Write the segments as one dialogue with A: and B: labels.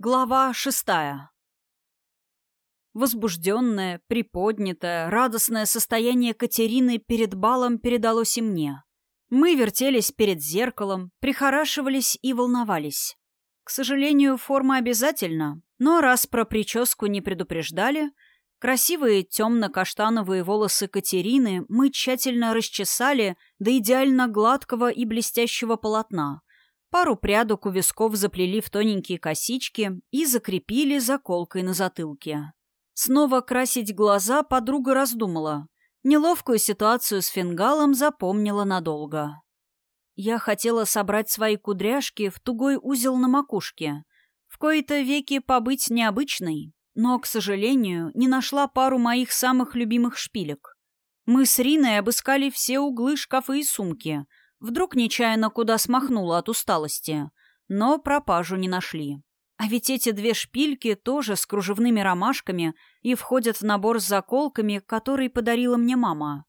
A: Глава шестая. Возбужденное, приподнятое, радостное состояние Катерины перед балом передалось и мне. Мы вертелись перед зеркалом, прихорашивались и волновались. К сожалению, форма обязательна, но раз про прическу не предупреждали, красивые темно-каштановые волосы Катерины мы тщательно расчесали до идеально гладкого и блестящего полотна — Пару прядок у висков заплели в тоненькие косички и закрепили заколкой на затылке. Снова красить глаза подруга раздумала. Неловкую ситуацию с фингалом запомнила надолго. Я хотела собрать свои кудряшки в тугой узел на макушке. В кои-то веки побыть необычной, но, к сожалению, не нашла пару моих самых любимых шпилек. Мы с Риной обыскали все углы шкафы и сумки — Вдруг нечаянно куда смахнула от усталости. Но пропажу не нашли. А ведь эти две шпильки тоже с кружевными ромашками и входят в набор с заколками, который подарила мне мама.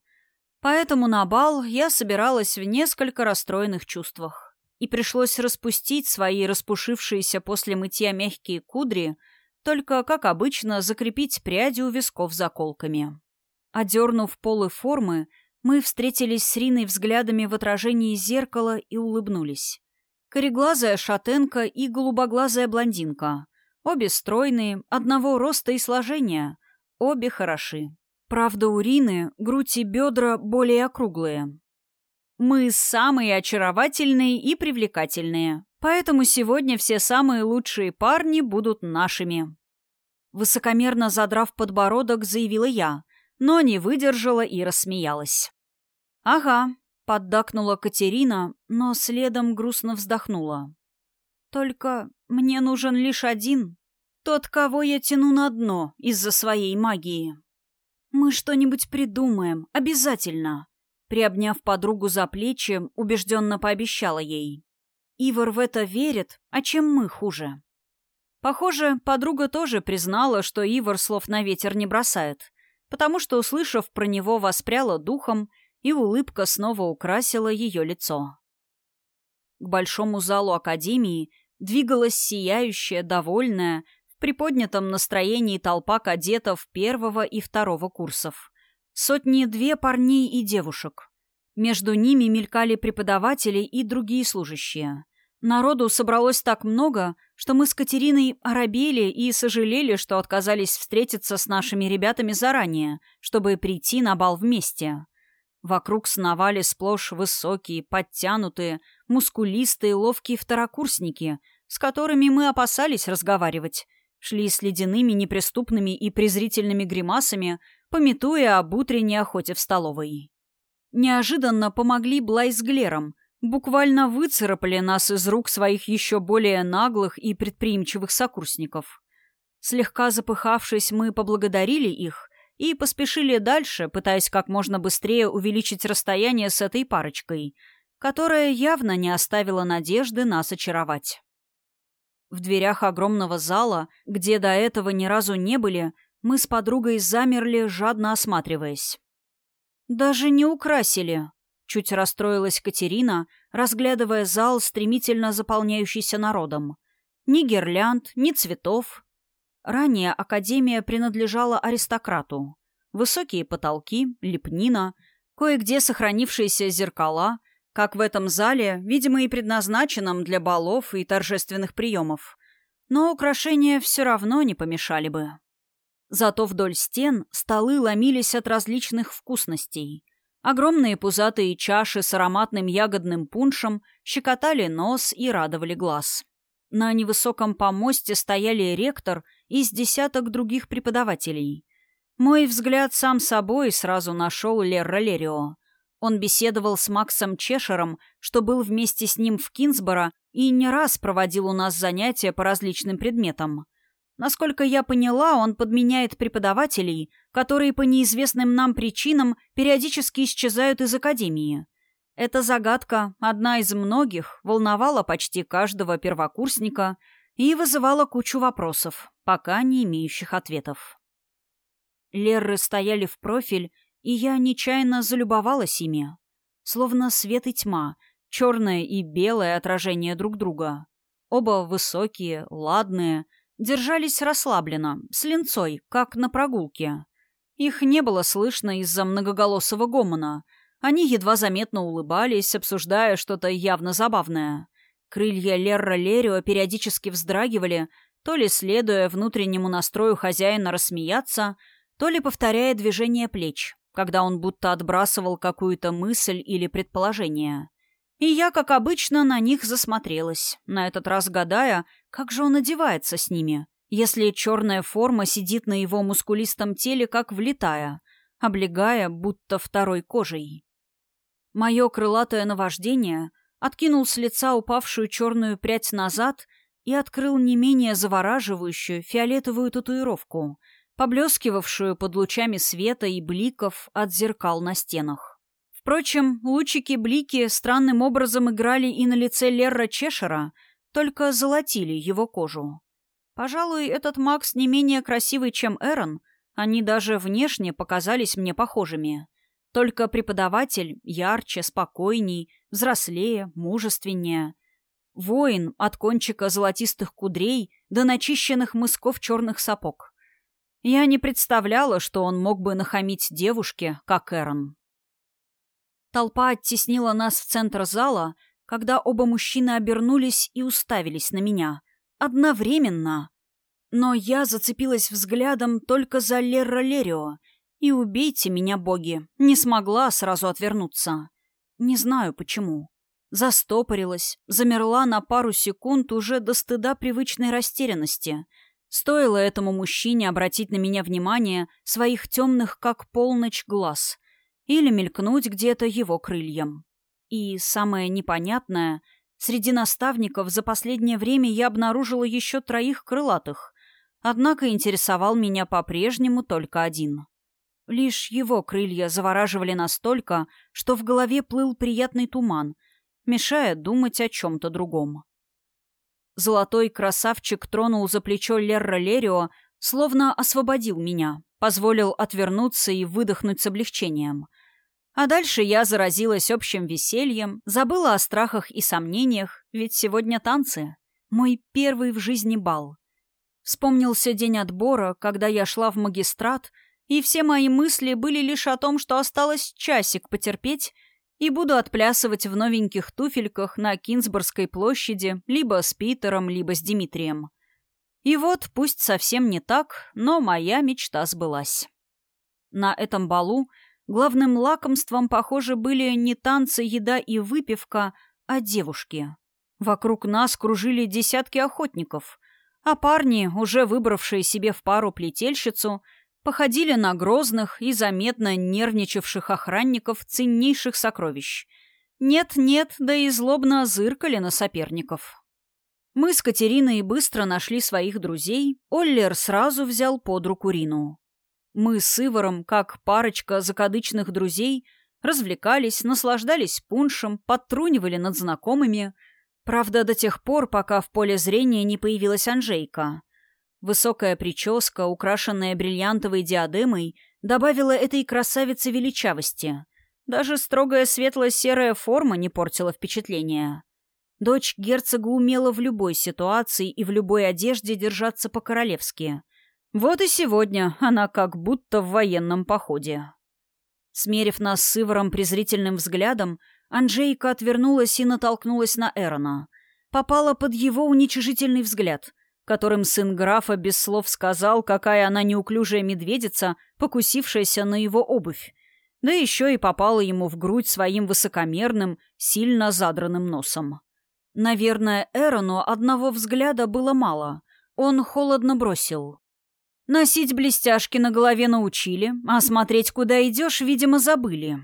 A: Поэтому на бал я собиралась в несколько расстроенных чувствах. И пришлось распустить свои распушившиеся после мытья мягкие кудри, только, как обычно, закрепить пряди у висков заколками. Одернув полы формы, мы встретились с Риной взглядами в отражении зеркала и улыбнулись. Кореглазая шатенка и голубоглазая блондинка. Обе стройные, одного роста и сложения. Обе хороши. Правда, у Рины грудь и бедра более округлые. Мы самые очаровательные и привлекательные, поэтому сегодня все самые лучшие парни будут нашими. Высокомерно задрав подбородок, заявила я, но не выдержала и рассмеялась. «Ага», — поддакнула Катерина, но следом грустно вздохнула. «Только мне нужен лишь один, тот, кого я тяну на дно из-за своей магии». «Мы что-нибудь придумаем, обязательно», — приобняв подругу за плечи, убежденно пообещала ей. Ивар в это верит, а чем мы хуже? Похоже, подруга тоже признала, что Ивар слов на ветер не бросает, потому что, услышав про него, воспряла духом, и улыбка снова украсила ее лицо. К большому залу Академии двигалась сияющая, довольная, в приподнятом настроении толпа кадетов первого и второго курсов. Сотни-две парней и девушек. Между ними мелькали преподаватели и другие служащие. Народу собралось так много, что мы с Катериной оробели и сожалели, что отказались встретиться с нашими ребятами заранее, чтобы прийти на бал вместе. Вокруг сновали сплошь высокие, подтянутые, мускулистые, ловкие второкурсники, с которыми мы опасались разговаривать, шли с ледяными, неприступными и презрительными гримасами, пометуя об утренней охоте в столовой. Неожиданно помогли Блай с Глером, буквально выцарапали нас из рук своих еще более наглых и предприимчивых сокурсников. Слегка запыхавшись, мы поблагодарили их и поспешили дальше, пытаясь как можно быстрее увеличить расстояние с этой парочкой, которая явно не оставила надежды нас очаровать. В дверях огромного зала, где до этого ни разу не были, мы с подругой замерли, жадно осматриваясь. «Даже не украсили», Чуть расстроилась Катерина, разглядывая зал, стремительно заполняющийся народом. Ни гирлянд, ни цветов. Ранее академия принадлежала аристократу. Высокие потолки, лепнина, кое-где сохранившиеся зеркала, как в этом зале, видимо, и предназначенном для балов и торжественных приемов. Но украшения все равно не помешали бы. Зато вдоль стен столы ломились от различных вкусностей. Огромные пузатые чаши с ароматным ягодным пуншем щекотали нос и радовали глаз. На невысоком помосте стояли ректор и с десяток других преподавателей. Мой взгляд сам собой сразу нашел Лерра Лерио. Он беседовал с Максом Чешером, что был вместе с ним в Кинсборо и не раз проводил у нас занятия по различным предметам — Насколько я поняла, он подменяет преподавателей, которые по неизвестным нам причинам периодически исчезают из академии. Эта загадка, одна из многих, волновала почти каждого первокурсника и вызывала кучу вопросов, пока не имеющих ответов. Лерры стояли в профиль, и я нечаянно залюбовалась ими. Словно свет и тьма, черное и белое отражение друг друга. Оба высокие, ладные — держались расслабленно, с линцой, как на прогулке. Их не было слышно из-за многоголосого гомона. Они едва заметно улыбались, обсуждая что-то явно забавное. Крылья Лерра Лерио периодически вздрагивали, то ли следуя внутреннему настрою хозяина рассмеяться, то ли повторяя движение плеч, когда он будто отбрасывал какую-то мысль или предположение. И я, как обычно, на них засмотрелась, на этот раз гадая, как же он одевается с ними, если черная форма сидит на его мускулистом теле, как влитая, облегая, будто второй кожей. Мое крылатое наваждение откинул с лица упавшую черную прядь назад и открыл не менее завораживающую фиолетовую татуировку — поблескивавшую под лучами света и бликов от зеркал на стенах. Впрочем, лучики-блики странным образом играли и на лице Лерра Чешера, только золотили его кожу. Пожалуй, этот Макс не менее красивый, чем Эрон, они даже внешне показались мне похожими. Только преподаватель ярче, спокойней, взрослее, мужественнее. Воин от кончика золотистых кудрей до начищенных мысков черных сапог. Я не представляла, что он мог бы нахамить девушке, как Эрон. Толпа оттеснила нас в центр зала, когда оба мужчины обернулись и уставились на меня. Одновременно. Но я зацепилась взглядом только за Лерра Лерио, и убейте меня, боги, не смогла сразу отвернуться. Не знаю почему. Застопорилась, замерла на пару секунд уже до стыда привычной растерянности — Стоило этому мужчине обратить на меня внимание своих темных, как полночь, глаз или мелькнуть где-то его крыльям. И самое непонятное, среди наставников за последнее время я обнаружила еще троих крылатых, однако интересовал меня по-прежнему только один. Лишь его крылья завораживали настолько, что в голове плыл приятный туман, мешая думать о чем-то другом. Золотой красавчик тронул за плечо Лерра Лерио, словно освободил меня, позволил отвернуться и выдохнуть с облегчением. А дальше я заразилась общим весельем, забыла о страхах и сомнениях, ведь сегодня танцы. Мой первый в жизни бал. Вспомнился день отбора, когда я шла в магистрат, и все мои мысли были лишь о том, что осталось часик потерпеть и буду отплясывать в новеньких туфельках на Кинсбургской площади либо с Питером, либо с Дмитрием. И вот, пусть совсем не так, но моя мечта сбылась. На этом балу главным лакомством, похоже, были не танцы, еда и выпивка, а девушки. Вокруг нас кружили десятки охотников, а парни, уже выбравшие себе в пару плетельщицу, походили на грозных и заметно нервничавших охранников ценнейших сокровищ. Нет-нет, да и злобно зыркали на соперников. Мы с Катериной быстро нашли своих друзей, Оллер сразу взял под руку Рину. Мы с Иваром, как парочка закадычных друзей, развлекались, наслаждались пуншем, подтрунивали над знакомыми. Правда, до тех пор, пока в поле зрения не появилась Анжейка. Высокая прическа, украшенная бриллиантовой диадемой, добавила этой красавице величавости. Даже строгая светло-серая форма не портила впечатления. Дочь герцога умела в любой ситуации и в любой одежде держаться по-королевски. Вот и сегодня она как будто в военном походе. Смерив нас с Иваром презрительным взглядом, Анжейка отвернулась и натолкнулась на Эрона. Попала под его уничижительный взгляд, которым сын графа без слов сказал, какая она неуклюжая медведица, покусившаяся на его обувь. Да еще и попала ему в грудь своим высокомерным, сильно задранным носом. Наверное, Эрону одного взгляда было мало. Он холодно бросил. Носить блестяшки на голове научили, а смотреть, куда идешь, видимо, забыли.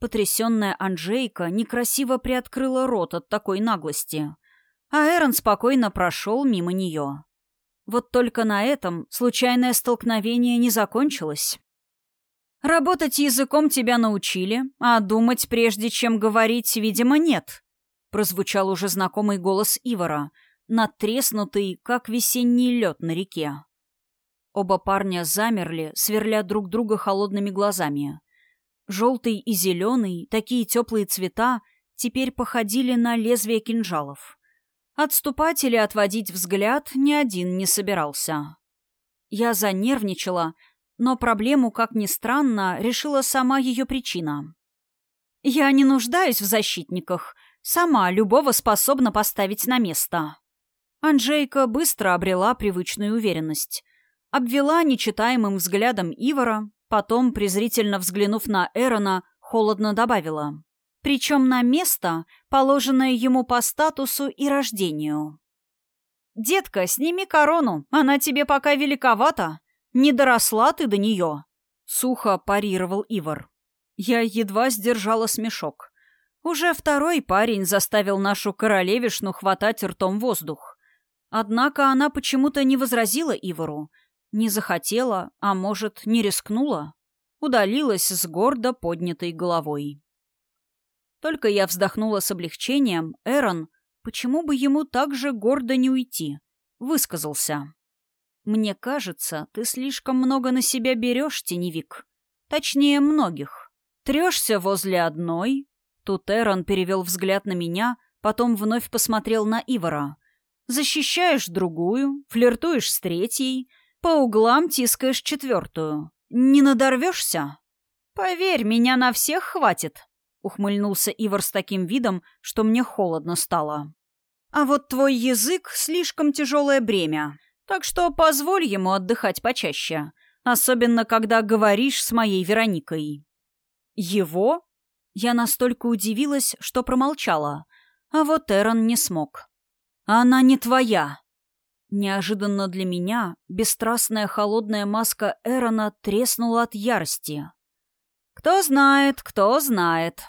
A: Потрясенная Анжейка некрасиво приоткрыла рот от такой наглости — а Эрон спокойно прошел мимо нее. Вот только на этом случайное столкновение не закончилось. «Работать языком тебя научили, а думать, прежде чем говорить, видимо, нет», — прозвучал уже знакомый голос Ивара, надтреснутый, как весенний лед на реке. Оба парня замерли, сверля друг друга холодными глазами. Желтый и зеленый, такие теплые цвета, теперь походили на лезвие кинжалов. Отступать или отводить взгляд ни один не собирался. Я занервничала, но проблему, как ни странно, решила сама ее причина. «Я не нуждаюсь в защитниках. Сама любого способна поставить на место». Анжейка быстро обрела привычную уверенность. Обвела нечитаемым взглядом Ивара, потом, презрительно взглянув на Эрона, холодно добавила. Причем на место, положенное ему по статусу и рождению. «Детка, сними корону, она тебе пока великовата. Не доросла ты до нее», — сухо парировал Ивар. Я едва сдержала смешок. Уже второй парень заставил нашу королевишну хватать ртом воздух. Однако она почему-то не возразила Ивару. Не захотела, а может, не рискнула. Удалилась с гордо поднятой головой. Только я вздохнула с облегчением, Эрон, почему бы ему так же гордо не уйти, высказался. «Мне кажется, ты слишком много на себя берешь, теневик. Точнее, многих. Трешься возле одной». Тут Эрон перевел взгляд на меня, потом вновь посмотрел на Ивара. «Защищаешь другую, флиртуешь с третьей, по углам тискаешь четвертую. Не надорвешься?» «Поверь, меня на всех хватит», — ухмыльнулся Ивар с таким видом, что мне холодно стало. «А вот твой язык — слишком тяжелое бремя, так что позволь ему отдыхать почаще, особенно когда говоришь с моей Вероникой». «Его?» Я настолько удивилась, что промолчала, а вот Эрон не смог. «Она не твоя!» Неожиданно для меня бесстрастная холодная маска Эрона треснула от ярости. Кто знает, кто знает.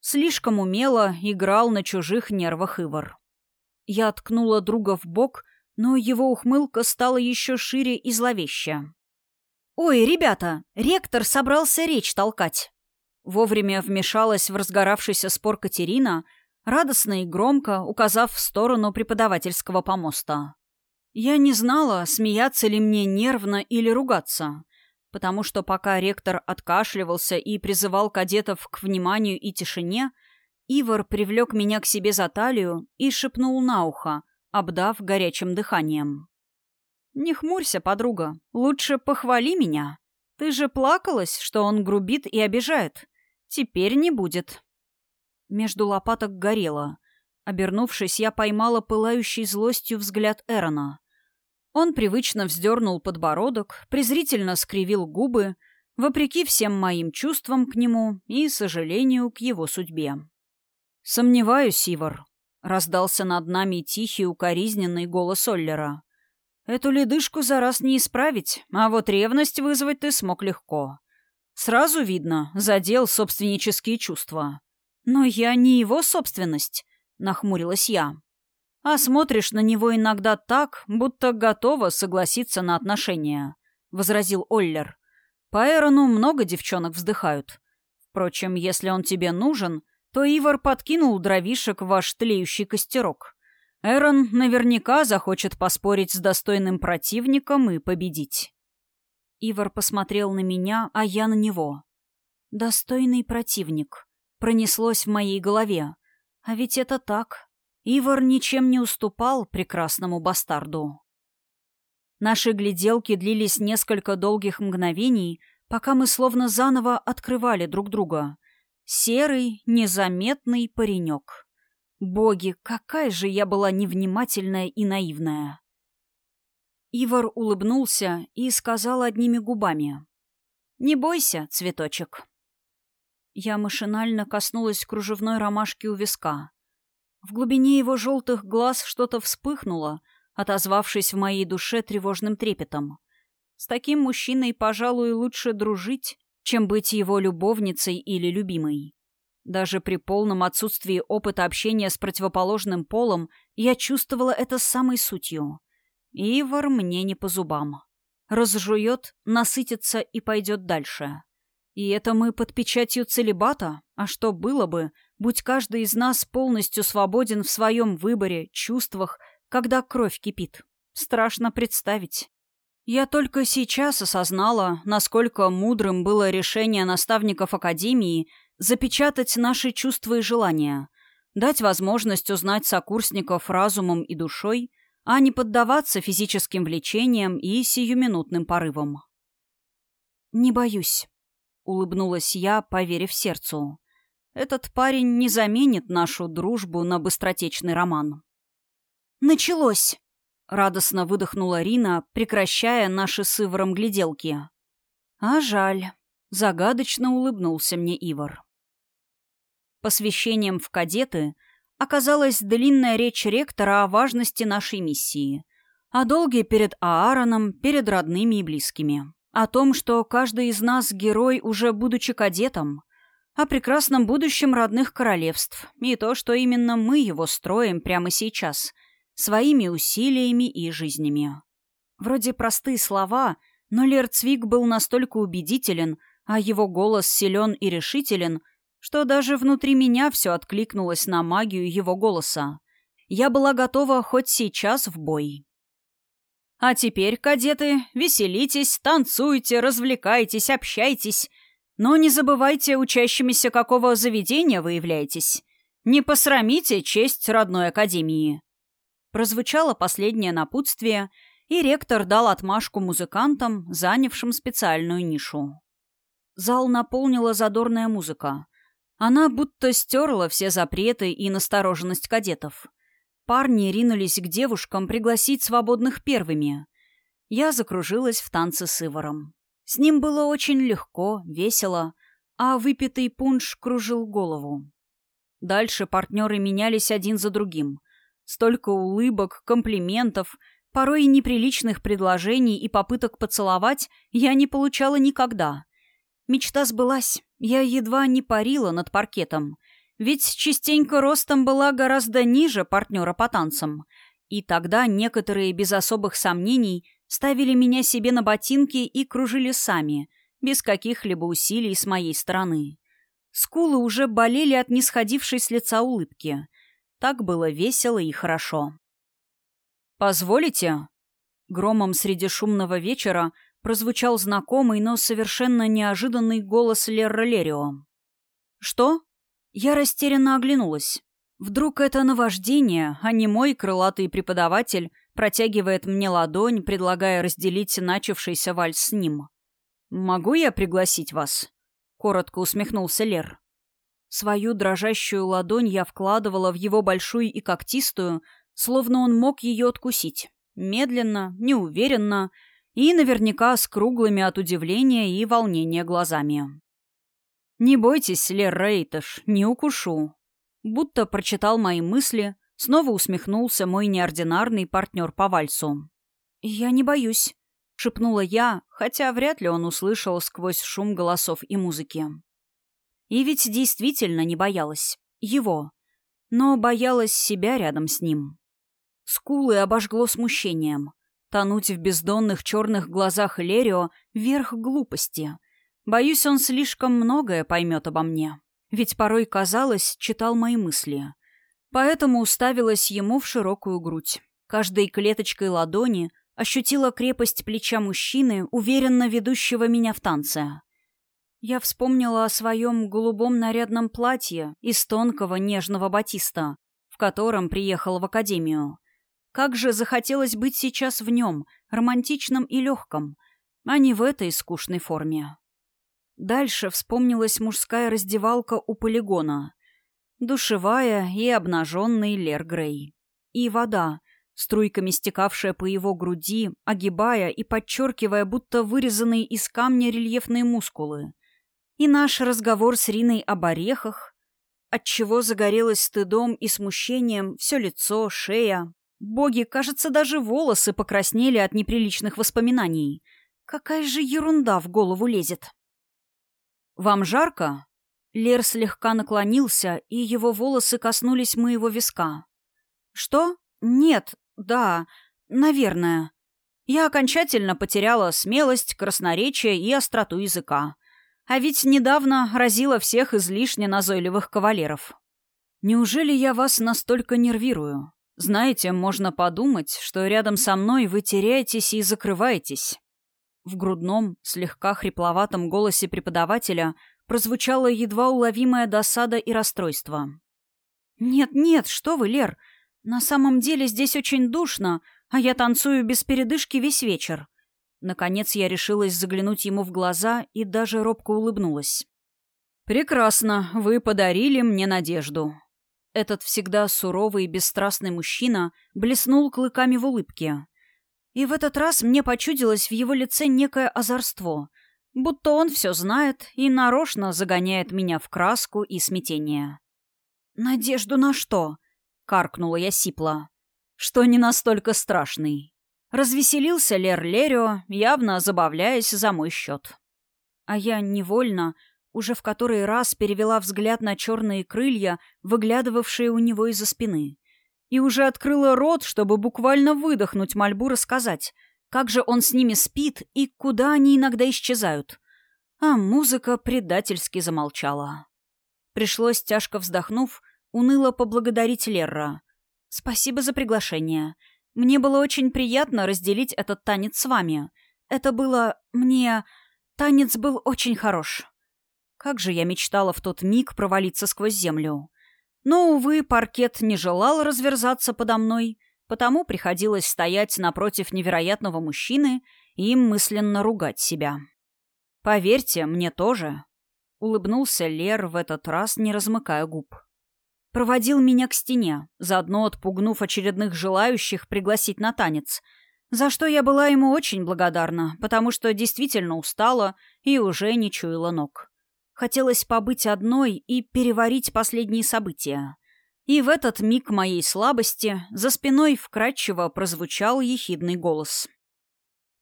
A: Слишком умело играл на чужих нервах Ивар. Я ткнула друга в бок, но его ухмылка стала еще шире и зловеще. «Ой, ребята, ректор собрался речь толкать!» Вовремя вмешалась в разгоравшийся спор Катерина, радостно и громко указав в сторону преподавательского помоста. Я не знала, смеяться ли мне нервно или ругаться потому что пока ректор откашливался и призывал кадетов к вниманию и тишине, Ивар привлек меня к себе за талию и шепнул на ухо, обдав горячим дыханием. «Не хмурься, подруга, лучше похвали меня. Ты же плакалась, что он грубит и обижает. Теперь не будет». Между лопаток горело. Обернувшись, я поймала пылающий злостью взгляд Эрона. Он привычно вздернул подбородок, презрительно скривил губы, вопреки всем моим чувствам к нему и сожалению к его судьбе. «Сомневаюсь, Ивар», — раздался над нами тихий укоризненный голос Оллера. «Эту ледышку за раз не исправить, а вот ревность вызвать ты смог легко. Сразу видно, задел собственнические чувства. Но я не его собственность», — нахмурилась я а смотришь на него иногда так, будто готова согласиться на отношения», — возразил Оллер. «По Эрону много девчонок вздыхают. Впрочем, если он тебе нужен, то Ивар подкинул дровишек в ваш тлеющий костерок. Эрон наверняка захочет поспорить с достойным противником и победить». Ивар посмотрел на меня, а я на него. «Достойный противник». Пронеслось в моей голове. А ведь это так. Ивар ничем не уступал прекрасному бастарду. Наши гляделки длились несколько долгих мгновений, пока мы словно заново открывали друг друга. Серый, незаметный паренек. Боги, какая же я была невнимательная и наивная. Ивар улыбнулся и сказал одними губами. «Не бойся, цветочек». Я машинально коснулась кружевной ромашки у виска. В глубине его желтых глаз что-то вспыхнуло, отозвавшись в моей душе тревожным трепетом. С таким мужчиной, пожалуй, лучше дружить, чем быть его любовницей или любимой. Даже при полном отсутствии опыта общения с противоположным полом я чувствовала это самой сутью. Ивар мне не по зубам. Разжует, насытится и пойдет дальше. И это мы под печатью целебата? А что было бы, будь каждый из нас полностью свободен в своем выборе, чувствах, когда кровь кипит. Страшно представить. Я только сейчас осознала, насколько мудрым было решение наставников Академии запечатать наши чувства и желания. Дать возможность узнать сокурсников разумом и душой, а не поддаваться физическим влечениям и сиюминутным порывам. «Не боюсь», — улыбнулась я, поверив сердцу. «Этот парень не заменит нашу дружбу на быстротечный роман». «Началось!» — радостно выдохнула Рина, прекращая наши с Иваром гляделки. «А жаль», — загадочно улыбнулся мне Ивар. Посвящением в кадеты оказалась длинная речь ректора о важности нашей миссии, о долге перед Аароном, перед родными и близкими, о том, что каждый из нас герой, уже будучи кадетом, о прекрасном будущем родных королевств, и то, что именно мы его строим прямо сейчас, своими усилиями и жизнями. Вроде простые слова, но Лерцвик был настолько убедителен, а его голос силен и решителен — что даже внутри меня все откликнулось на магию его голоса. Я была готова хоть сейчас в бой. А теперь, кадеты, веселитесь, танцуйте, развлекайтесь, общайтесь. Но не забывайте, учащимися какого заведения вы являетесь. Не посрамите честь родной академии. Прозвучало последнее напутствие, и ректор дал отмашку музыкантам, занявшим специальную нишу. Зал наполнила задорная музыка. Она будто стерла все запреты и настороженность кадетов. Парни ринулись к девушкам пригласить свободных первыми. Я закружилась в танце с Иваром. С ним было очень легко, весело, а выпитый пунш кружил голову. Дальше партнеры менялись один за другим. Столько улыбок, комплиментов, порой и неприличных предложений и попыток поцеловать я не получала никогда. Мечта сбылась. Я едва не парила над паркетом. Ведь частенько ростом была гораздо ниже партнера по танцам. И тогда некоторые без особых сомнений ставили меня себе на ботинки и кружили сами, без каких-либо усилий с моей стороны. Скулы уже болели от нисходившей с лица улыбки. Так было весело и хорошо. «Позволите?» Громом среди шумного вечера прозвучал знакомый, но совершенно неожиданный голос Лерра Лерио. «Что?» Я растерянно оглянулась. Вдруг это наваждение, а не мой крылатый преподаватель протягивает мне ладонь, предлагая разделить начавшийся вальс с ним. «Могу я пригласить вас?» — коротко усмехнулся Лер. Свою дрожащую ладонь я вкладывала в его большую и когтистую, словно он мог ее откусить. Медленно, неуверенно, и наверняка с круглыми от удивления и волнения глазами. «Не бойтесь, Лер Рейташ, не укушу». Будто прочитал мои мысли, снова усмехнулся мой неординарный партнер по вальсу. «Я не боюсь», — шепнула я, хотя вряд ли он услышал сквозь шум голосов и музыки. И ведь действительно не боялась. Его. Но боялась себя рядом с ним. Скулы обожгло смущением. Тонуть в бездонных черных глазах Лерио — верх глупости. Боюсь, он слишком многое поймет обо мне. Ведь порой, казалось, читал мои мысли. Поэтому уставилась ему в широкую грудь. Каждой клеточкой ладони ощутила крепость плеча мужчины, уверенно ведущего меня в танце. Я вспомнила о своем голубом нарядном платье из тонкого нежного батиста, в котором приехала в академию. Как же захотелось быть сейчас в нем, романтичном и легком, а не в этой скучной форме. Дальше вспомнилась мужская раздевалка у полигона. Душевая и обнаженный Лер Грей. И вода, струйками стекавшая по его груди, огибая и подчеркивая, будто вырезанные из камня рельефные мускулы. И наш разговор с Риной об орехах, отчего загорелось стыдом и смущением все лицо, шея, Боги, кажется, даже волосы покраснели от неприличных воспоминаний. Какая же ерунда в голову лезет. «Вам жарко?» Лер слегка наклонился, и его волосы коснулись моего виска. «Что? Нет. Да. Наверное. Я окончательно потеряла смелость, красноречие и остроту языка. А ведь недавно разила всех излишне назойливых кавалеров. Неужели я вас настолько нервирую? Знаете, можно подумать, что рядом со мной вы теряетесь и закрываетесь. В грудном, слегка хрипловатом голосе преподавателя прозвучала едва уловимая досада и расстройство. «Нет-нет, что вы, Лер, на самом деле здесь очень душно, а я танцую без передышки весь вечер». Наконец я решилась заглянуть ему в глаза и даже робко улыбнулась. «Прекрасно, вы подарили мне надежду». Этот всегда суровый и бесстрастный мужчина блеснул клыками в улыбке. И в этот раз мне почудилось в его лице некое озорство, будто он все знает и нарочно загоняет меня в краску и смятение. «Надежду на что?» — каркнула я сипло. «Что не настолько страшный». Развеселился Лер Лерио, явно забавляясь за мой счет. А я невольно, уже в который раз перевела взгляд на черные крылья, выглядывавшие у него из-за спины. И уже открыла рот, чтобы буквально выдохнуть мольбу рассказать, как же он с ними спит и куда они иногда исчезают. А музыка предательски замолчала. Пришлось, тяжко вздохнув, уныло поблагодарить Лерра. «Спасибо за приглашение. Мне было очень приятно разделить этот танец с вами. Это было... мне... Танец был очень хорош». Как же я мечтала в тот миг провалиться сквозь землю. Но, увы, паркет не желал разверзаться подо мной, потому приходилось стоять напротив невероятного мужчины и мысленно ругать себя. «Поверьте, мне тоже», — улыбнулся Лер в этот раз, не размыкая губ. Проводил меня к стене, заодно отпугнув очередных желающих пригласить на танец, за что я была ему очень благодарна, потому что действительно устала и уже не чуяла ног. Хотелось побыть одной и переварить последние события. И в этот миг моей слабости за спиной вкрадчиво прозвучал ехидный голос.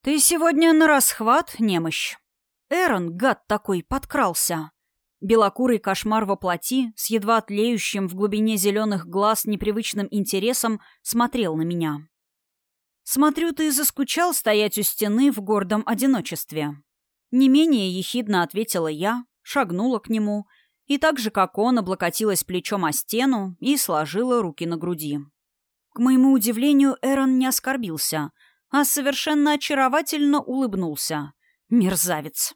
A: «Ты сегодня на расхват, немощь?» Эрон, гад такой, подкрался. Белокурый кошмар во плоти, с едва тлеющим в глубине зеленых глаз непривычным интересом, смотрел на меня. «Смотрю, ты заскучал стоять у стены в гордом одиночестве». Не менее ехидно ответила я, шагнула к нему и так же, как он, облокотилась плечом о стену и сложила руки на груди. К моему удивлению, Эрон не оскорбился, а совершенно очаровательно улыбнулся. Мерзавец.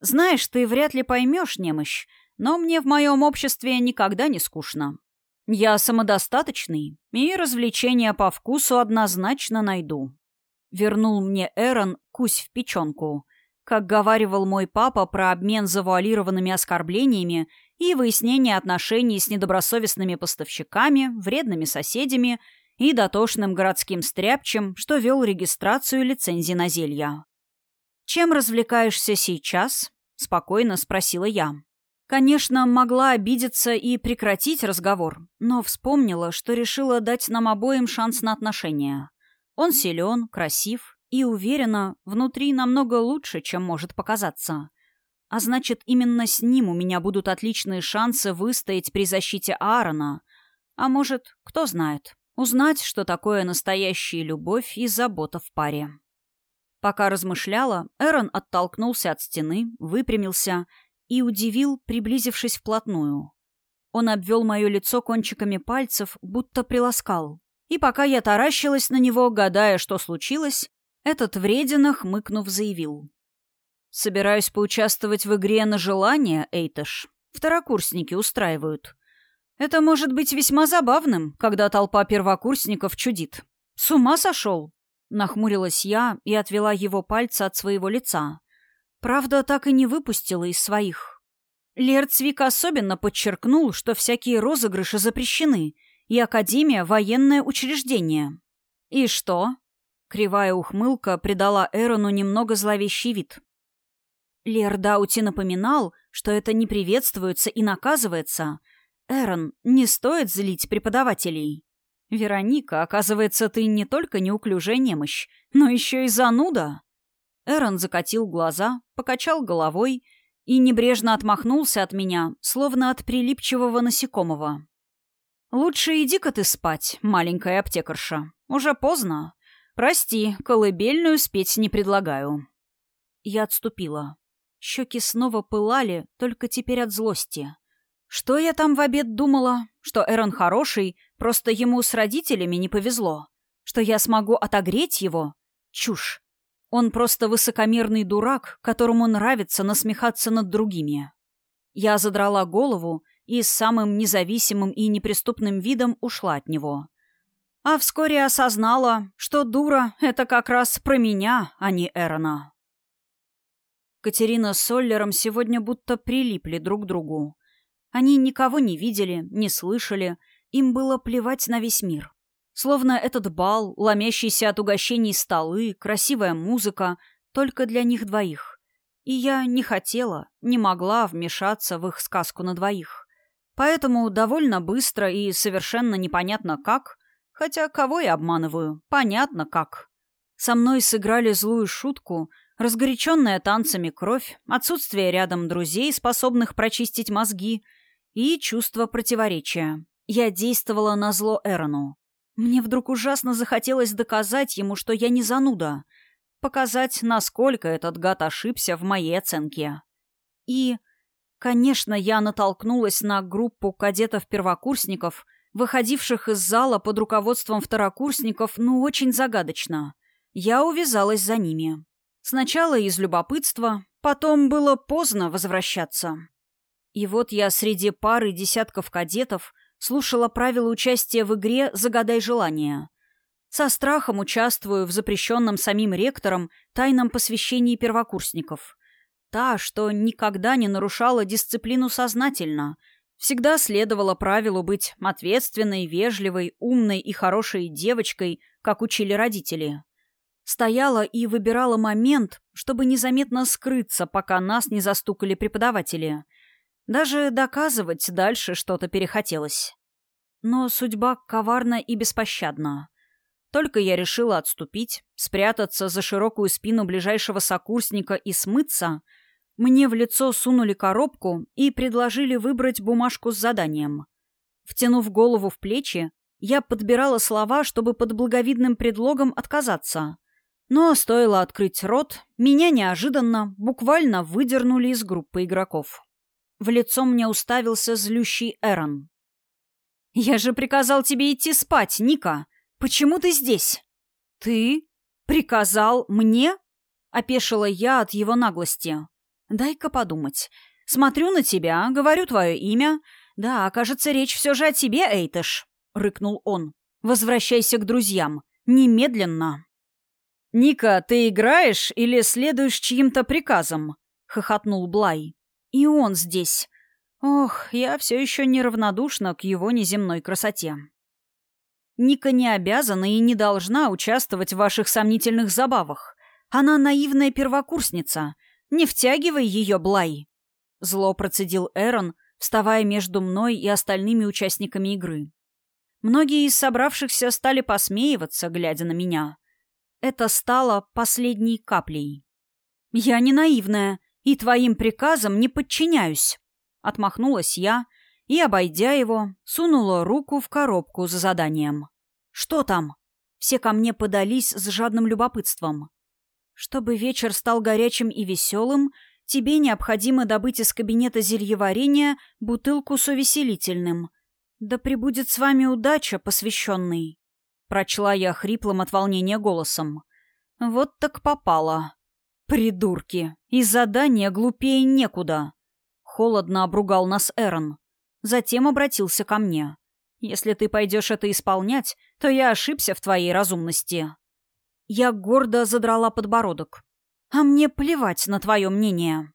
A: «Знаешь, ты вряд ли поймешь, немощь, но мне в моем обществе никогда не скучно. Я самодостаточный, и развлечения по вкусу однозначно найду». Вернул мне Эрон кусь в печенку — как говаривал мой папа про обмен завуалированными оскорблениями и выяснение отношений с недобросовестными поставщиками, вредными соседями и дотошным городским стряпчем, что вел регистрацию лицензии на зелья. «Чем развлекаешься сейчас?» — спокойно спросила я. Конечно, могла обидеться и прекратить разговор, но вспомнила, что решила дать нам обоим шанс на отношения. Он силен, красив, и, уверена, внутри намного лучше, чем может показаться. А значит, именно с ним у меня будут отличные шансы выстоять при защите Аарона. А может, кто знает, узнать, что такое настоящая любовь и забота в паре. Пока размышляла, Эрон оттолкнулся от стены, выпрямился и удивил, приблизившись вплотную. Он обвел мое лицо кончиками пальцев, будто приласкал. И пока я таращилась на него, гадая, что случилось, этот вредина, хмыкнув, заявил. «Собираюсь поучаствовать в игре на желание, Эйташ. Второкурсники устраивают. Это может быть весьма забавным, когда толпа первокурсников чудит. С ума сошел?» Нахмурилась я и отвела его пальцы от своего лица. Правда, так и не выпустила из своих. Лерцвик особенно подчеркнул, что всякие розыгрыши запрещены, и Академия — военное учреждение. «И что?» Кривая ухмылка придала Эрону немного зловещий вид. Лер Даути напоминал, что это не приветствуется и наказывается. Эрон, не стоит злить преподавателей. Вероника, оказывается, ты не только неуклюжая немощь, но еще и зануда. Эрон закатил глаза, покачал головой и небрежно отмахнулся от меня, словно от прилипчивого насекомого. «Лучше иди-ка ты спать, маленькая аптекарша. Уже поздно. «Прости, колыбельную спеть не предлагаю». Я отступила. Щеки снова пылали, только теперь от злости. Что я там в обед думала? Что Эрон хороший, просто ему с родителями не повезло. Что я смогу отогреть его? Чушь. Он просто высокомерный дурак, которому нравится насмехаться над другими. Я задрала голову и с самым независимым и неприступным видом ушла от него. А вскоре осознала, что дура — это как раз про меня, а не Эрона. Катерина с Соллером сегодня будто прилипли друг к другу. Они никого не видели, не слышали, им было плевать на весь мир. Словно этот бал, ломящийся от угощений столы, красивая музыка — только для них двоих. И я не хотела, не могла вмешаться в их сказку на двоих. Поэтому довольно быстро и совершенно непонятно как, хотя кого я обманываю, понятно как. Со мной сыграли злую шутку, разгоряченная танцами кровь, отсутствие рядом друзей, способных прочистить мозги, и чувство противоречия. Я действовала на зло Эрону. Мне вдруг ужасно захотелось доказать ему, что я не зануда, показать, насколько этот гад ошибся в моей оценке. И, конечно, я натолкнулась на группу кадетов-первокурсников, выходивших из зала под руководством второкурсников, ну, очень загадочно. Я увязалась за ними. Сначала из любопытства, потом было поздно возвращаться. И вот я среди пары десятков кадетов слушала правила участия в игре «Загадай желание», со страхом участвую в запрещенном самим ректором тайном посвящении первокурсников. Та, что никогда не нарушала дисциплину сознательно, всегда следовала правилу быть ответственной, вежливой, умной и хорошей девочкой, как учили родители. Стояла и выбирала момент, чтобы незаметно скрыться, пока нас не застукали преподаватели. Даже доказывать дальше что-то перехотелось. Но судьба коварна и беспощадна. Только я решила отступить, спрятаться за широкую спину ближайшего сокурсника и смыться, мне в лицо сунули коробку и предложили выбрать бумажку с заданием. Втянув голову в плечи, я подбирала слова, чтобы под благовидным предлогом отказаться. Но стоило открыть рот, меня неожиданно, буквально выдернули из группы игроков. В лицо мне уставился злющий Эрон. «Я же приказал тебе идти спать, Ника!» Почему ты здесь?» «Ты? Приказал мне?» — опешила я от его наглости. «Дай-ка подумать. Смотрю на тебя, говорю твое имя. Да, кажется, речь все же о тебе, Эйтыш», — рыкнул он. «Возвращайся к друзьям. Немедленно». «Ника, ты играешь или следуешь чьим-то приказам?» — хохотнул Блай. «И он здесь. Ох, я все еще неравнодушна к его неземной красоте». Ника не обязана и не должна участвовать в ваших сомнительных забавах. Она наивная первокурсница. Не втягивай ее, Блай!» Зло процедил Эрон, вставая между мной и остальными участниками игры. Многие из собравшихся стали посмеиваться, глядя на меня. Это стало последней каплей. «Я не наивная и твоим приказам не подчиняюсь», — отмахнулась я, — и, обойдя его, сунула руку в коробку за заданием. «Что там?» Все ко мне подались с жадным любопытством. «Чтобы вечер стал горячим и веселым, тебе необходимо добыть из кабинета зельеварения бутылку с увеселительным. Да пребудет с вами удача, посвященный!» Прочла я хриплым от волнения голосом. «Вот так попало!» «Придурки! И задание глупее некуда!» Холодно обругал нас Эрон. Затем обратился ко мне. «Если ты пойдешь это исполнять, то я ошибся в твоей разумности». Я гордо задрала подбородок. «А мне плевать на твое мнение».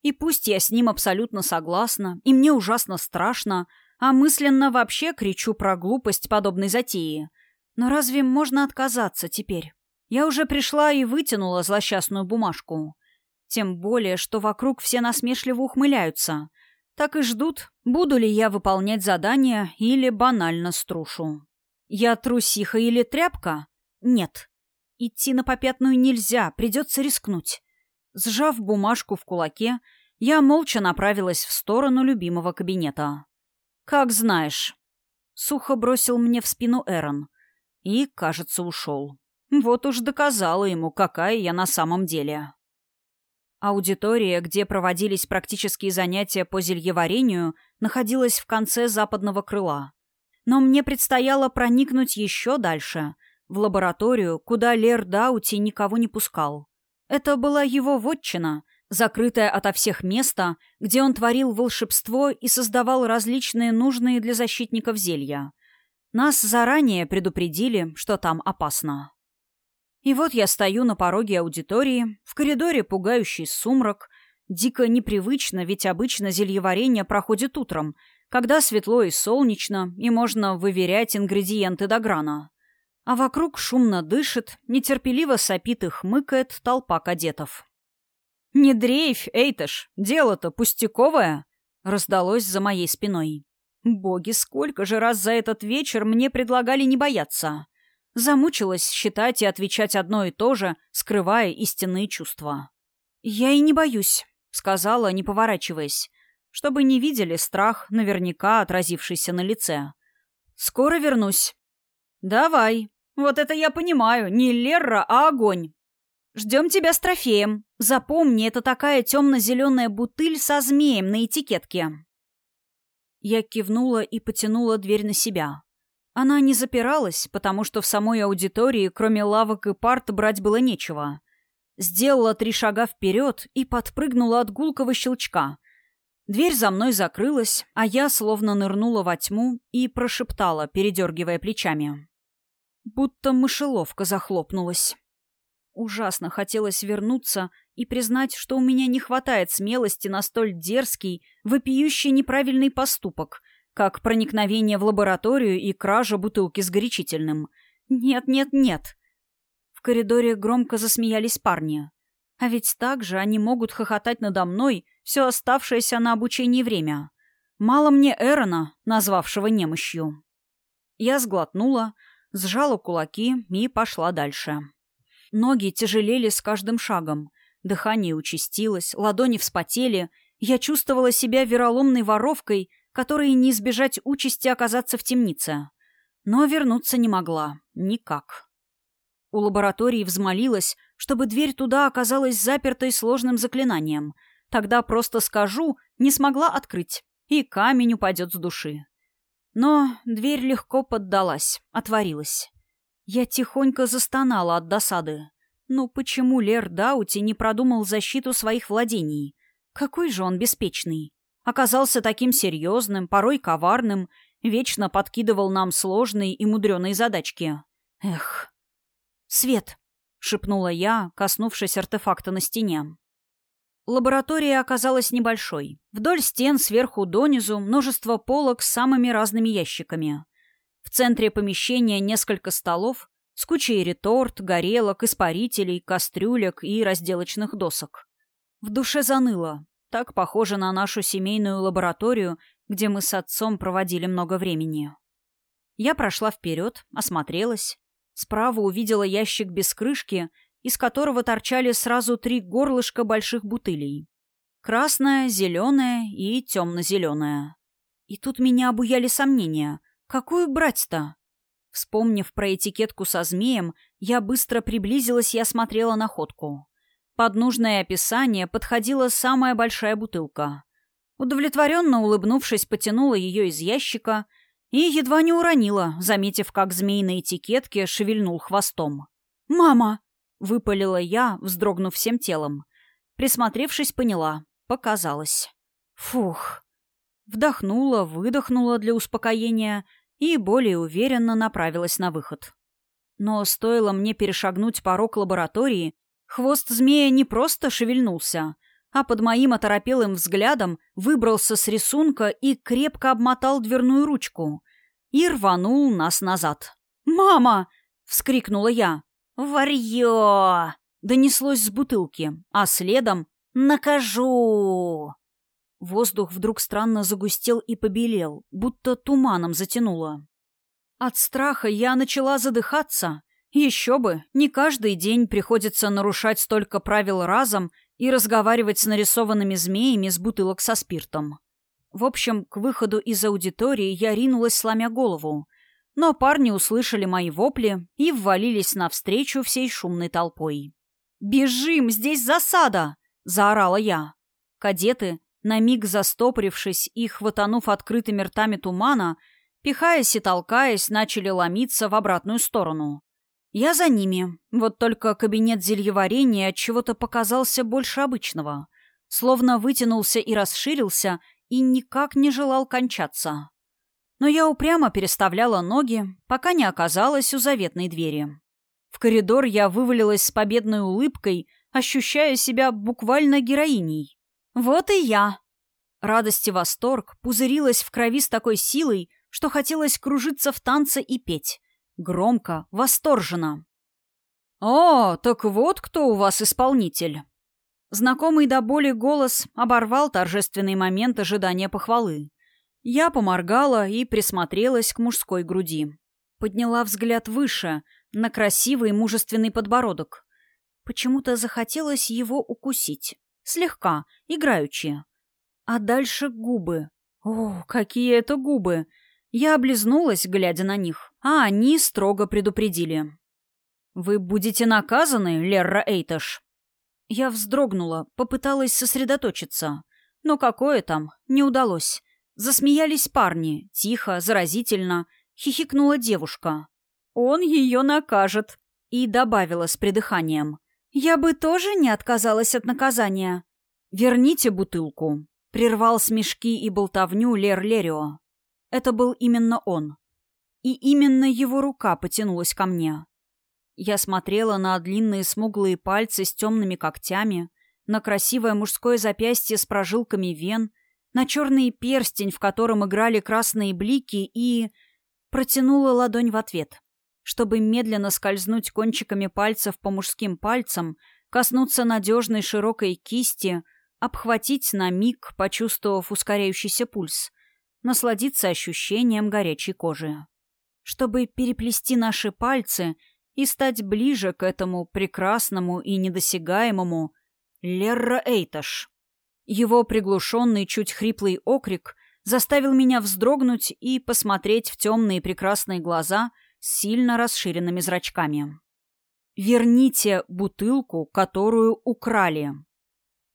A: И пусть я с ним абсолютно согласна, и мне ужасно страшно, а мысленно вообще кричу про глупость подобной затеи. Но разве можно отказаться теперь? Я уже пришла и вытянула злосчастную бумажку. Тем более, что вокруг все насмешливо ухмыляются — так и ждут, буду ли я выполнять задание или банально струшу. Я трусиха или тряпка? Нет. Идти на попятную нельзя, придется рискнуть. Сжав бумажку в кулаке, я молча направилась в сторону любимого кабинета. «Как знаешь». Сухо бросил мне в спину Эрон. И, кажется, ушел. Вот уж доказала ему, какая я на самом деле. Аудитория, где проводились практические занятия по зельеварению, находилась в конце западного крыла. Но мне предстояло проникнуть еще дальше, в лабораторию, куда Лер Даути никого не пускал. Это была его вотчина, Закрытое ото всех место, где он творил волшебство и создавал различные нужные для защитников зелья. Нас заранее предупредили, что там опасно. И вот я стою на пороге аудитории, в коридоре пугающий сумрак, дико непривычно, ведь обычно зельеварение проходит утром, когда светло и солнечно, и можно выверять ингредиенты до грана. А вокруг шумно дышит, нетерпеливо сопит и хмыкает толпа кадетов. «Не дрейфь, Эйташ, дело-то пустяковое!» — раздалось за моей спиной. Боги, сколько же раз за этот вечер мне предлагали не бояться. Замучилась считать и отвечать одно и то же, скрывая истинные чувства. «Я и не боюсь», — сказала, не поворачиваясь, чтобы не видели страх, наверняка отразившийся на лице. «Скоро вернусь». «Давай. Вот это я понимаю. Не Лерра, а огонь. Ждем тебя с трофеем. Запомни, это такая темно-зеленая бутыль со змеем на этикетке». Я кивнула и потянула дверь на себя. Она не запиралась, потому что в самой аудитории, кроме лавок и парт, брать было нечего. Сделала три шага вперед и подпрыгнула от гулкого щелчка. Дверь за мной закрылась, а я словно нырнула во тьму и прошептала, передергивая плечами. Будто мышеловка захлопнулась. Ужасно хотелось вернуться и признать, что у меня не хватает смелости на столь дерзкий, вопиющий неправильный поступок, как проникновение в лабораторию и кража бутылки с горячительным. Нет, нет, нет. В коридоре громко засмеялись парни. А ведь так же они могут хохотать надо мной все оставшееся на обучении время. Мало мне Эрона, назвавшего немощью. Я сглотнула, сжала кулаки и пошла дальше. Ноги тяжелели с каждым шагом. Дыхание участилось, ладони вспотели. Я чувствовала себя вероломной воровкой, которой не избежать участи оказаться в темнице. Но вернуться не могла. Никак. У лаборатории взмолилась, чтобы дверь туда оказалась запертой сложным заклинанием. Тогда просто скажу, не смогла открыть, и камень упадет с души. Но дверь легко поддалась, отворилась. Я тихонько застонала от досады. Ну почему Лер Даути не продумал защиту своих владений? Какой же он беспечный. Оказался таким серьезным, порой коварным, вечно подкидывал нам сложные и мудреные задачки. Эх. «Свет!» — шепнула я, коснувшись артефакта на стене. Лаборатория оказалась небольшой. Вдоль стен сверху донизу множество полок с самыми разными ящиками. В центре помещения несколько столов с кучей реторт, горелок, испарителей, кастрюлек и разделочных досок. В душе заныло. Так похоже на нашу семейную лабораторию, где мы с отцом проводили много времени. Я прошла вперед, осмотрелась. Справа увидела ящик без крышки, из которого торчали сразу три горлышка больших бутылей. Красная, зеленая и темно-зеленая. И тут меня обуяли сомнения — Какую брать-то? Вспомнив про этикетку со змеем, я быстро приблизилась и осмотрела находку. Под нужное описание подходила самая большая бутылка. Удовлетворенно улыбнувшись, потянула ее из ящика и едва не уронила, заметив, как змей на этикетке шевельнул хвостом. «Мама!» — выпалила я, вздрогнув всем телом. Присмотревшись, поняла. Показалось. Фух. Вдохнула, выдохнула для успокоения — и более уверенно направилась на выход. Но стоило мне перешагнуть порог лаборатории, хвост змея не просто шевельнулся, а под моим оторопелым взглядом выбрался с рисунка и крепко обмотал дверную ручку и рванул нас назад. «Мама!» — вскрикнула я. «Варьё!» — донеслось с бутылки, а следом «Накажу!» Воздух вдруг странно загустел и побелел, будто туманом затянуло. От страха я начала задыхаться. Еще бы, не каждый день приходится нарушать столько правил разом и разговаривать с нарисованными змеями с бутылок со спиртом. В общем, к выходу из аудитории я ринулась, сломя голову. Но парни услышали мои вопли и ввалились навстречу всей шумной толпой. «Бежим! Здесь засада!» — заорала я. Кадеты, на миг застопорившись и хватанув открытыми ртами тумана, пихаясь и толкаясь, начали ломиться в обратную сторону. Я за ними. Вот только кабинет зельеварения от чего-то показался больше обычного. словно вытянулся и расширился, и никак не желал кончаться. Но я упрямо переставляла ноги, пока не оказалась у заветной двери. В коридор я вывалилась с победной улыбкой, ощущая себя буквально героиней. «Вот и я!» Радость и восторг пузырилась в крови с такой силой, что хотелось кружиться в танце и петь. Громко, восторженно. «О, так вот кто у вас исполнитель!» Знакомый до боли голос оборвал торжественный момент ожидания похвалы. Я поморгала и присмотрелась к мужской груди. Подняла взгляд выше, на красивый мужественный подбородок. Почему-то захотелось его укусить. Слегка, играючи. А дальше губы. О, какие это губы! Я облизнулась, глядя на них, а они строго предупредили. «Вы будете наказаны, Лерра Эйташ?» Я вздрогнула, попыталась сосредоточиться. Но какое там, не удалось. Засмеялись парни, тихо, заразительно. Хихикнула девушка. «Он ее накажет», и добавила с придыханием. «Я бы тоже не отказалась от наказания». «Верните бутылку», — прервал смешки и болтовню Лер Лерио. Это был именно он. И именно его рука потянулась ко мне. Я смотрела на длинные смуглые пальцы с темными когтями, на красивое мужское запястье с прожилками вен, на черный перстень, в котором играли красные блики, и... протянула ладонь в ответ, чтобы медленно скользнуть кончиками пальцев по мужским пальцам, коснуться надежной широкой кисти, обхватить на миг, почувствовав ускоряющийся пульс, насладиться ощущением горячей кожи. Чтобы переплести наши пальцы — и стать ближе к этому прекрасному и недосягаемому Лерра Эйташ. Его приглушенный, чуть хриплый окрик заставил меня вздрогнуть и посмотреть в темные прекрасные глаза с сильно расширенными зрачками. «Верните бутылку, которую украли».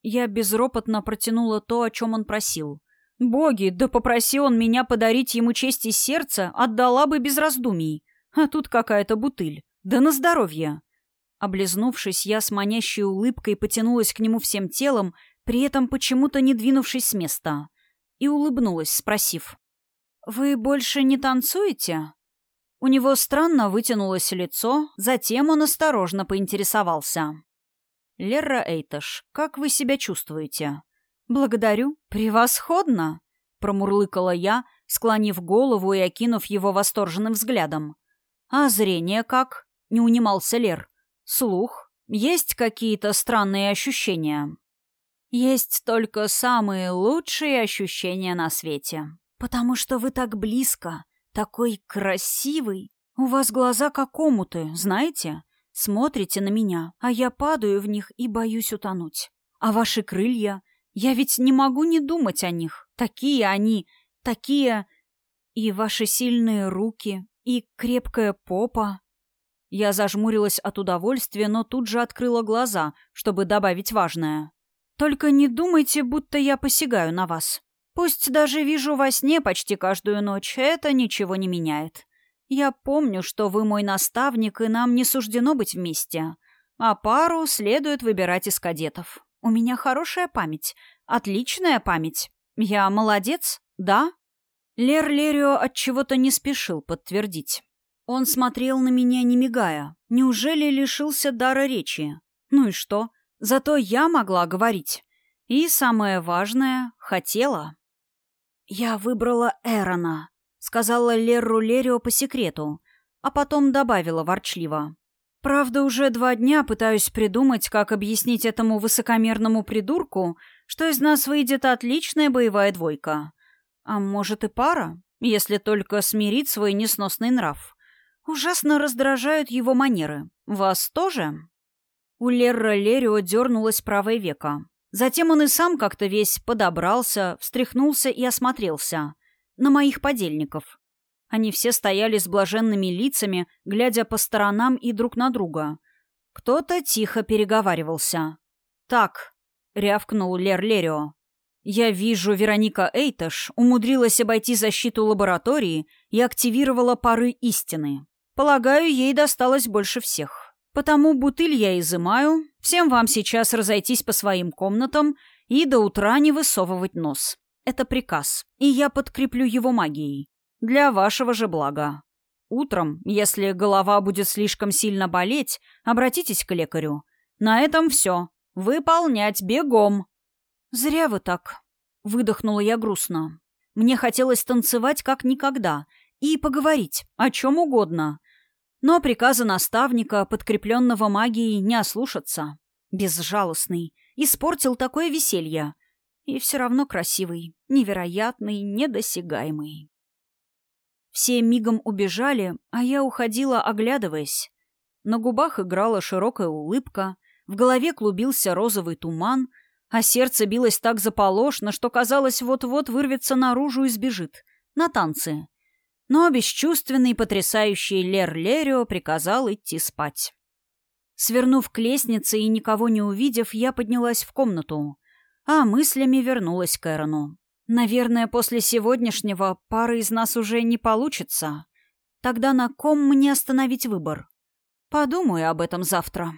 A: Я безропотно протянула то, о чем он просил. «Боги, да попроси он меня подарить ему честь и сердце, отдала бы без раздумий. А тут какая-то бутыль. «Да на здоровье!» Облизнувшись, я с манящей улыбкой потянулась к нему всем телом, при этом почему-то не двинувшись с места, и улыбнулась, спросив. «Вы больше не танцуете?» У него странно вытянулось лицо, затем он осторожно поинтересовался. «Лера Эйташ, как вы себя чувствуете?» «Благодарю. Превосходно!» — промурлыкала я, склонив голову и окинув его восторженным взглядом. «А зрение как?» — не унимался Лер. «Слух? Есть какие-то странные ощущения?» «Есть только самые лучшие ощущения на свете. Потому что вы так близко, такой красивый. У вас глаза как омуты, знаете? Смотрите на меня, а я падаю в них и боюсь утонуть. А ваши крылья? Я ведь не могу не думать о них. Такие они, такие... И ваши сильные руки, и крепкая попа. Я зажмурилась от удовольствия, но тут же открыла глаза, чтобы добавить важное. «Только не думайте, будто я посягаю на вас. Пусть даже вижу во сне почти каждую ночь, это ничего не меняет. Я помню, что вы мой наставник, и нам не суждено быть вместе. А пару следует выбирать из кадетов. У меня хорошая память, отличная память. Я молодец, да?» Лер Лерио от чего-то не спешил подтвердить. Он смотрел на меня, не мигая. Неужели лишился дара речи? Ну и что? Зато я могла говорить. И самое важное — хотела. «Я выбрала Эрона», — сказала Лерру Лерио по секрету, а потом добавила ворчливо. «Правда, уже два дня пытаюсь придумать, как объяснить этому высокомерному придурку, что из нас выйдет отличная боевая двойка. А может и пара, если только смирить свой несносный нрав. Ужасно раздражают его манеры. Вас тоже?» У Лерра Лерио дернулось правое веко. Затем он и сам как-то весь подобрался, встряхнулся и осмотрелся. На моих подельников. Они все стояли с блаженными лицами, глядя по сторонам и друг на друга. Кто-то тихо переговаривался. «Так», — рявкнул Лер Лерио. «Я вижу, Вероника Эйташ умудрилась обойти защиту лаборатории и активировала пары истины. Полагаю, ей досталось больше всех. Потому бутыль я изымаю, всем вам сейчас разойтись по своим комнатам и до утра не высовывать нос. Это приказ, и я подкреплю его магией. Для вашего же блага. Утром, если голова будет слишком сильно болеть, обратитесь к лекарю. На этом все. Выполнять бегом. Зря вы так. Выдохнула я грустно. Мне хотелось танцевать как никогда и поговорить о чем угодно. Но приказа наставника, подкрепленного магией, не ослушаться. Безжалостный. Испортил такое веселье. И все равно красивый, невероятный, недосягаемый. Все мигом убежали, а я уходила, оглядываясь. На губах играла широкая улыбка, в голове клубился розовый туман, а сердце билось так заполошно, что казалось, вот-вот вырвется наружу и сбежит. На танцы. Но бесчувственный, потрясающий Лер Лерио приказал идти спать. Свернув к лестнице и никого не увидев, я поднялась в комнату, а мыслями вернулась к Эрону. Наверное, после сегодняшнего пары из нас уже не получится. Тогда на ком мне остановить выбор? Подумаю об этом завтра.